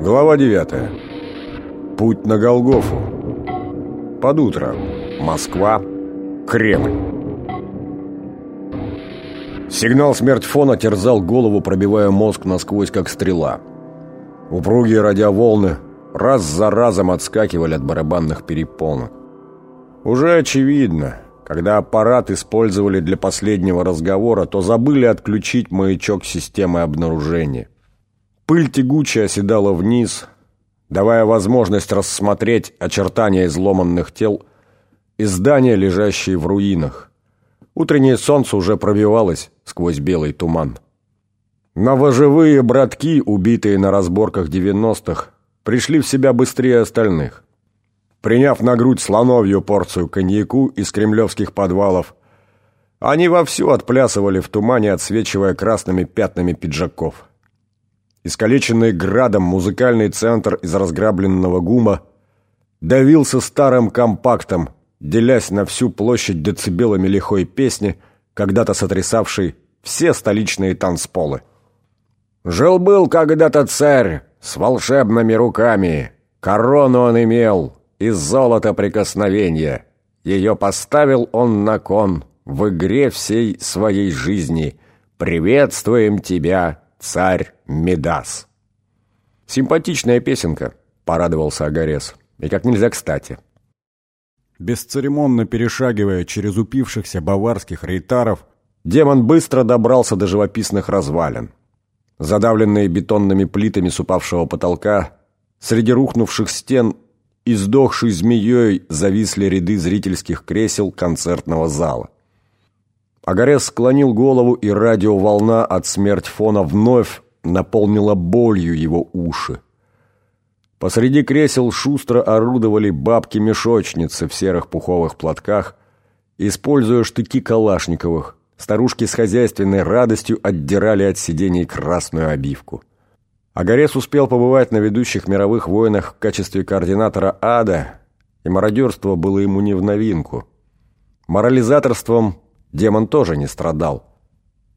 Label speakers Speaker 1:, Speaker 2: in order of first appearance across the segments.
Speaker 1: Глава 9. Путь на Голгофу. Под утро. Москва. Кремль. Сигнал смерть-фона терзал голову, пробивая мозг насквозь, как стрела. Упругие радиоволны раз за разом отскакивали от барабанных перепонок. Уже очевидно, когда аппарат использовали для последнего разговора, то забыли отключить маячок системы обнаружения. Пыль тягучая оседала вниз, давая возможность рассмотреть очертания изломанных тел и здания, лежащие в руинах. Утреннее солнце уже пробивалось сквозь белый туман. Новоживые братки, убитые на разборках 90-х, пришли в себя быстрее остальных. Приняв на грудь слоновью порцию коньяку из кремлевских подвалов, они вовсю отплясывали в тумане, отсвечивая красными пятнами пиджаков. Искалеченный градом музыкальный центр из разграбленного гума давился старым компактом, делясь на всю площадь децибелами лихой песни, когда-то сотрясавшей все столичные танцполы. «Жил-был когда-то царь с волшебными руками, корону он имел из золота прикосновения, ее поставил он на кон в игре всей своей жизни. Приветствуем тебя, царь Медас. Симпатичная песенка, порадовался Агарес. И как нельзя кстати. Бесцеремонно перешагивая через упившихся баварских рейтаров, демон быстро добрался до живописных развалин. Задавленные бетонными плитами с упавшего потолка, среди рухнувших стен и сдохшей змеей зависли ряды зрительских кресел концертного зала. Агарес склонил голову, и радиоволна от смерть фона вновь наполнила болью его уши. Посреди кресел шустро орудовали бабки-мешочницы в серых пуховых платках, используя штыки калашниковых. Старушки с хозяйственной радостью отдирали от сидений красную обивку. Агарес успел побывать на ведущих мировых войнах в качестве координатора ада, и мародерство было ему не в новинку. Морализаторством демон тоже не страдал.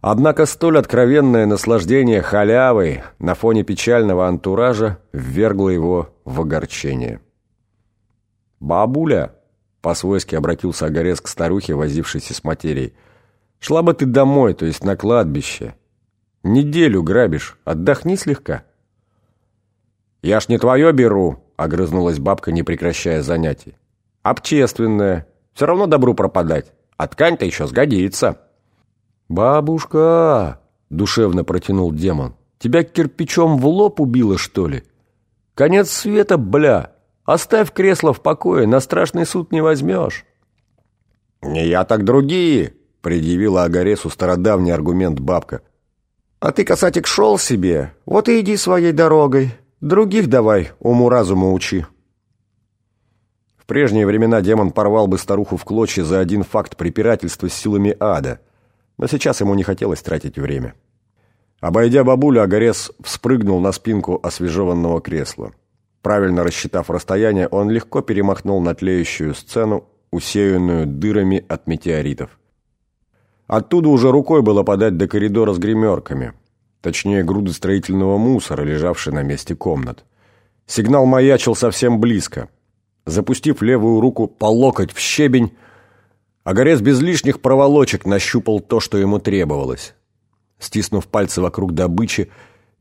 Speaker 1: Однако столь откровенное наслаждение халявой на фоне печального антуража ввергло его в огорчение. «Бабуля!» — по-свойски обратился Огарес к старухе, возившейся с материей. «Шла бы ты домой, то есть на кладбище. Неделю грабишь, отдохни слегка». «Я ж не твое беру!» — огрызнулась бабка, не прекращая занятий. «Общественное. Все равно добру пропадать. А ткань-то еще сгодится». «Бабушка!» — душевно протянул демон. «Тебя кирпичом в лоб убило, что ли? Конец света, бля! Оставь кресло в покое, на страшный суд не возьмешь!» «Не я, так другие!» — предъявила Агаресу стародавний аргумент бабка. «А ты, касатик, шел себе, вот и иди своей дорогой. Других давай уму-разуму учи». В прежние времена демон порвал бы старуху в клочья за один факт препирательства с силами ада — но сейчас ему не хотелось тратить время. Обойдя бабулю, Агарес вспрыгнул на спинку освежеванного кресла. Правильно рассчитав расстояние, он легко перемахнул на тлеющую сцену, усеянную дырами от метеоритов. Оттуда уже рукой было подать до коридора с гримерками, точнее груды строительного мусора, лежавшей на месте комнат. Сигнал маячил совсем близко. Запустив левую руку по локоть в щебень, Огорец без лишних проволочек нащупал то, что ему требовалось. Стиснув пальцы вокруг добычи,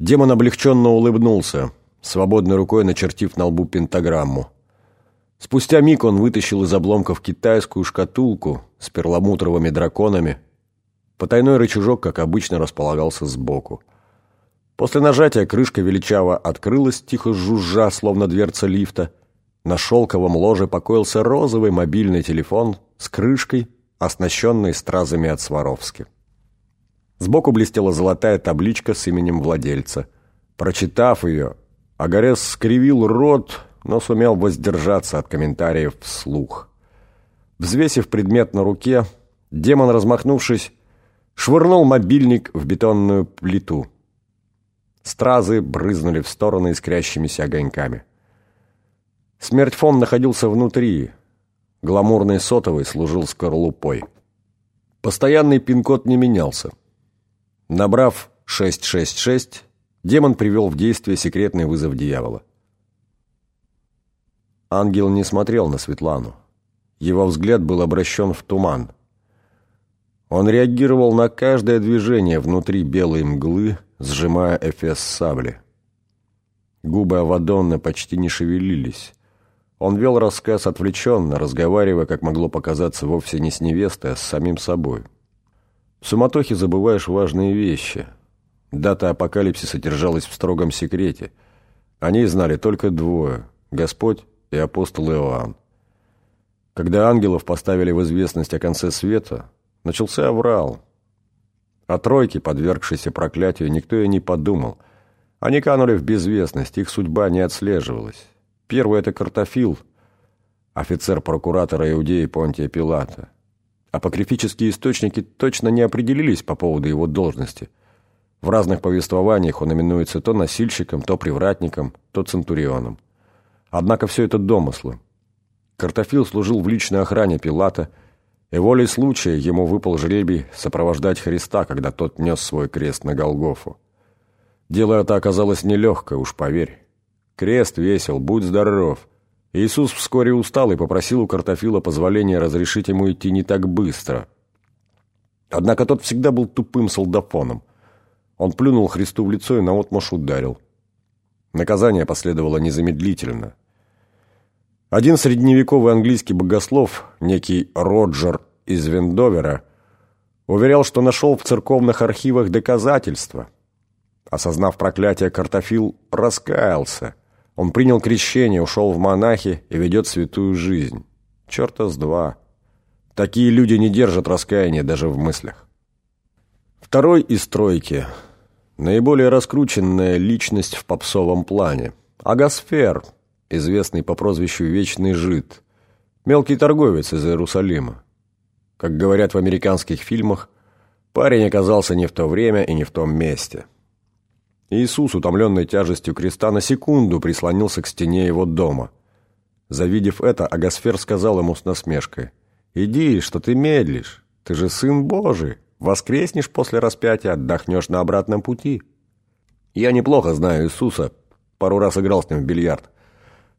Speaker 1: демон облегченно улыбнулся, свободной рукой начертив на лбу пентаграмму. Спустя миг он вытащил из обломков китайскую шкатулку с перламутровыми драконами. Потайной рычажок, как обычно, располагался сбоку. После нажатия крышка величаво открылась, тихо жужжа, словно дверца лифта. На шелковом ложе покоился розовый мобильный телефон с крышкой, оснащенной стразами от Сваровски. Сбоку блестела золотая табличка с именем владельца. Прочитав ее, Агарес скривил рот, но сумел воздержаться от комментариев вслух. Взвесив предмет на руке, демон, размахнувшись, швырнул мобильник в бетонную плиту. Стразы брызнули в стороны искрящимися огоньками. Смертьфон находился внутри, Гламурный сотовый служил скорлупой. Постоянный пин-код не менялся. Набрав 666, Демон привел в действие секретный вызов дьявола. Ангел не смотрел на Светлану. Его взгляд был обращен в туман. Он реагировал на каждое движение внутри белой мглы, сжимая эфес сабли. Губы Авадонны почти не шевелились. Он вел рассказ отвлеченно, разговаривая, как могло показаться, вовсе не с невестой, а с самим собой. В суматохе забываешь важные вещи. Дата апокалипсиса держалась в строгом секрете. Они знали только двое – Господь и апостол Иоанн. Когда ангелов поставили в известность о конце света, начался аврал. О тройке, подвергшейся проклятию, никто и не подумал. Они канули в безвестность, их судьба не отслеживалась. Первый – это Картофил, офицер-прокуратора Иудеи Понтия Пилата. Апокрифические источники точно не определились по поводу его должности. В разных повествованиях он именуется то носильщиком, то привратником, то центурионом. Однако все это домыслы. Картофил служил в личной охране Пилата, и волей случая ему выпал жребий сопровождать Христа, когда тот нес свой крест на Голгофу. Дело это оказалось нелегкое, уж поверь. Крест весел, будь здоров. Иисус вскоре устал и попросил у картофила позволения разрешить ему идти не так быстро. Однако тот всегда был тупым солдафоном. Он плюнул Христу в лицо и наотмашь ударил. Наказание последовало незамедлительно. Один средневековый английский богослов, некий Роджер из Вендовера, уверял, что нашел в церковных архивах доказательства. Осознав проклятие, картофил раскаялся – он принял крещение, ушел в монахи и ведет святую жизнь. Черта с два. Такие люди не держат раскаяния даже в мыслях. Второй из тройки. Наиболее раскрученная личность в попсовом плане. Агасфер, известный по прозвищу Вечный Жид. Мелкий торговец из Иерусалима. Как говорят в американских фильмах, парень оказался не в то время и не в том месте. Иисус, утомленный тяжестью креста, на секунду прислонился к стене его дома. Завидев это, Агасфер сказал ему с насмешкой, «Иди, что ты медлишь, ты же Сын Божий, воскреснешь после распятия, отдохнешь на обратном пути». Я неплохо знаю Иисуса, пару раз играл с ним в бильярд.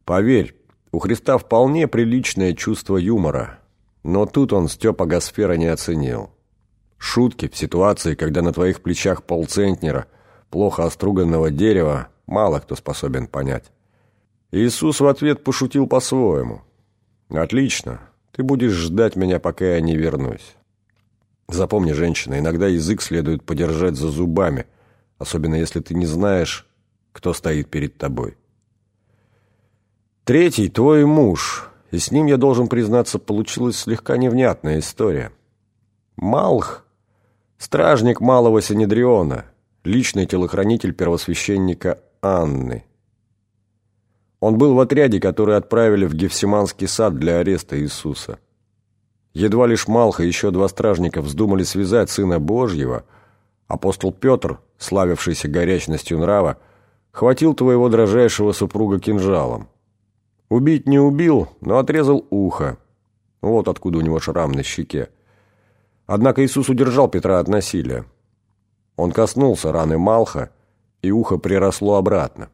Speaker 1: Поверь, у Христа вполне приличное чувство юмора, но тут он Степа Гасфера не оценил. Шутки в ситуации, когда на твоих плечах полцентнера – плохо оструганного дерева мало кто способен понять. Иисус в ответ пошутил по-своему. «Отлично. Ты будешь ждать меня, пока я не вернусь». Запомни, женщина, иногда язык следует подержать за зубами, особенно если ты не знаешь, кто стоит перед тобой. Третий – твой муж, и с ним, я должен признаться, получилась слегка невнятная история. Малх – стражник малого Синедриона – личный телохранитель первосвященника Анны. Он был в отряде, который отправили в Гефсиманский сад для ареста Иисуса. Едва лишь Малха и еще два стражника вздумали связать Сына Божьего, апостол Петр, славившийся горячностью нрава, хватил твоего дрожайшего супруга кинжалом. Убить не убил, но отрезал ухо. Вот откуда у него шрам на щеке. Однако Иисус удержал Петра от насилия. Он коснулся раны Малха, и ухо приросло обратно.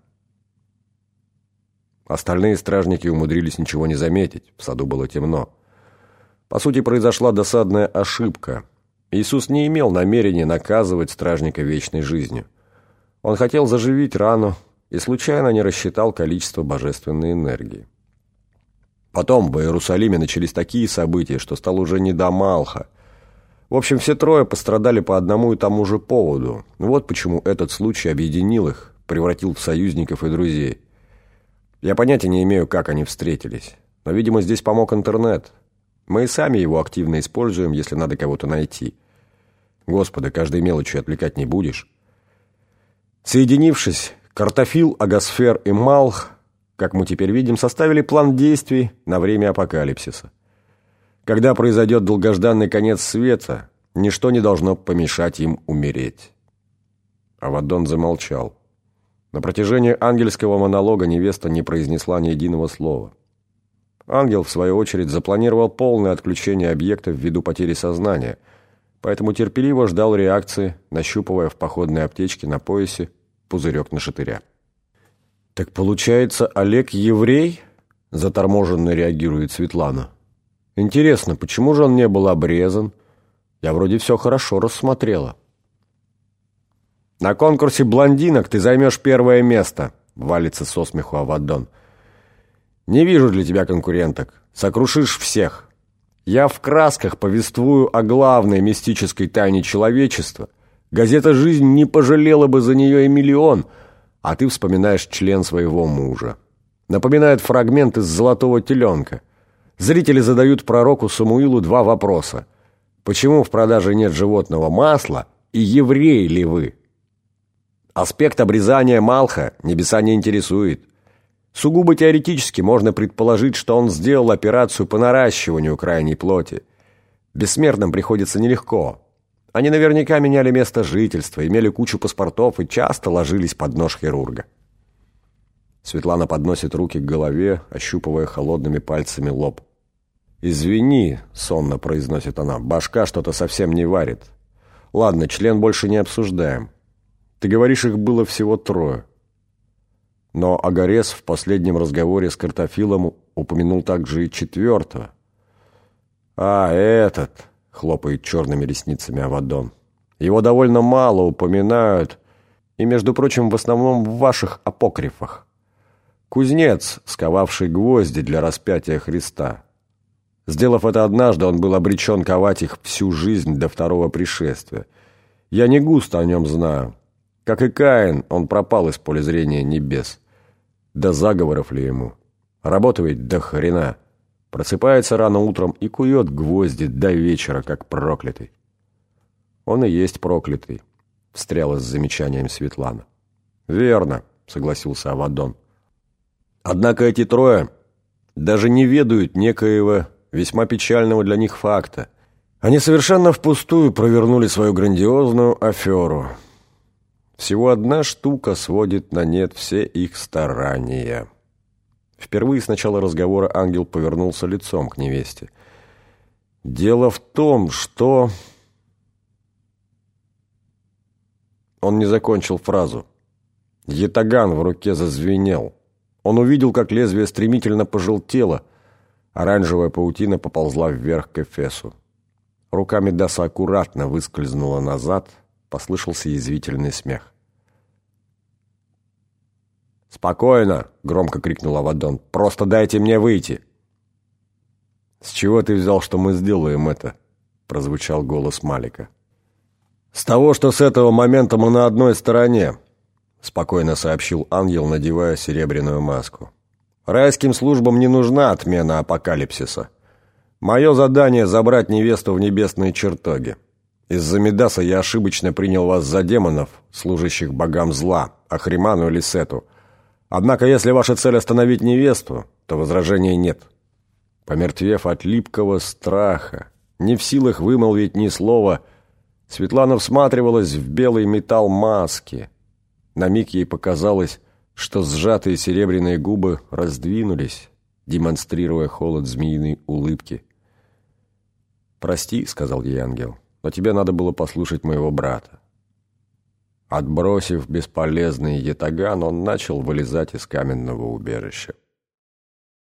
Speaker 1: Остальные стражники умудрились ничего не заметить, в саду было темно. По сути, произошла досадная ошибка. Иисус не имел намерения наказывать стражника вечной жизнью. Он хотел заживить рану и случайно не рассчитал количество божественной энергии. Потом в Иерусалиме начались такие события, что стал уже не до Малха – в общем, все трое пострадали по одному и тому же поводу. Вот почему этот случай объединил их, превратил в союзников и друзей. Я понятия не имею, как они встретились. Но, видимо, здесь помог интернет. Мы и сами его активно используем, если надо кого-то найти. Господи, каждой мелочью отвлекать не будешь. Соединившись, Картофил, Агасфер и Малх, как мы теперь видим, составили план действий на время апокалипсиса. Когда произойдет долгожданный конец света, ничто не должно помешать им умереть. Авадон замолчал. На протяжении ангельского монолога невеста не произнесла ни единого слова. Ангел, в свою очередь, запланировал полное отключение объекта ввиду потери сознания, поэтому терпеливо ждал реакции, нащупывая в походной аптечке на поясе пузырек на шатыря. «Так получается, Олег еврей?» – заторможенно реагирует Светлана. «Интересно, почему же он не был обрезан? Я вроде все хорошо рассмотрела». «На конкурсе блондинок ты займешь первое место», – валится со смеху Авадон. «Не вижу для тебя конкуренток. Сокрушишь всех. Я в красках повествую о главной мистической тайне человечества. Газета «Жизнь» не пожалела бы за нее и миллион, а ты вспоминаешь член своего мужа. Напоминает фрагмент из «Золотого теленка». Зрители задают пророку Самуилу два вопроса. Почему в продаже нет животного масла и еврей ли вы? Аспект обрезания Малха небеса не интересует. Сугубо теоретически можно предположить, что он сделал операцию по наращиванию крайней плоти. Бессмертным приходится нелегко. Они наверняка меняли место жительства, имели кучу паспортов и часто ложились под нож хирурга. Светлана подносит руки к голове, ощупывая холодными пальцами лоб. «Извини», — сонно произносит она, — «башка что-то совсем не варит. Ладно, член больше не обсуждаем. Ты говоришь, их было всего трое. Но Агарес в последнем разговоре с Картофилом упомянул также и четвертого. «А, этот!» — хлопает черными ресницами Авадон. «Его довольно мало упоминают, и, между прочим, в основном в ваших апокрифах. Кузнец, сковавший гвозди для распятия Христа. Сделав это однажды, он был обречен ковать их всю жизнь до второго пришествия. Я не густо о нем знаю». Как и Каин, он пропал из поля зрения небес. До заговоров ли ему? Работа ведь до хрена. Просыпается рано утром и кует гвозди до вечера, как проклятый. Он и есть проклятый, встряла с замечанием Светлана. Верно, согласился Авадон. Однако эти трое даже не ведают некоего весьма печального для них факта. Они совершенно впустую провернули свою грандиозную аферу – всего одна штука сводит на нет все их старания. Впервые с начала разговора ангел повернулся лицом к невесте. «Дело в том, что...» Он не закончил фразу. Етаган в руке зазвенел. Он увидел, как лезвие стремительно пожелтело. Оранжевая паутина поползла вверх к Эфесу. Рука Медаса аккуратно выскользнула назад, послышался язвительный смех. «Спокойно!» — громко крикнул Авадон. «Просто дайте мне выйти!» «С чего ты взял, что мы сделаем это?» — прозвучал голос Малика. «С того, что с этого момента мы на одной стороне», — спокойно сообщил ангел, надевая серебряную маску. «Райским службам не нужна отмена апокалипсиса. Мое задание — забрать невесту в небесные чертоги. Из-за Медаса я ошибочно принял вас за демонов, служащих богам зла, Ахриману или Сету. Однако, если ваша цель остановить невесту, то возражений нет. Помертвев от липкого страха, не в силах вымолвить ни слова, Светлана всматривалась в белый металл маски. На миг ей показалось, что сжатые серебряные губы раздвинулись, демонстрируя холод змеиной улыбки. «Прости», — сказал ей ангел, — но тебе надо было послушать моего брата. Отбросив бесполезный ятаган, он начал вылезать из каменного убежища.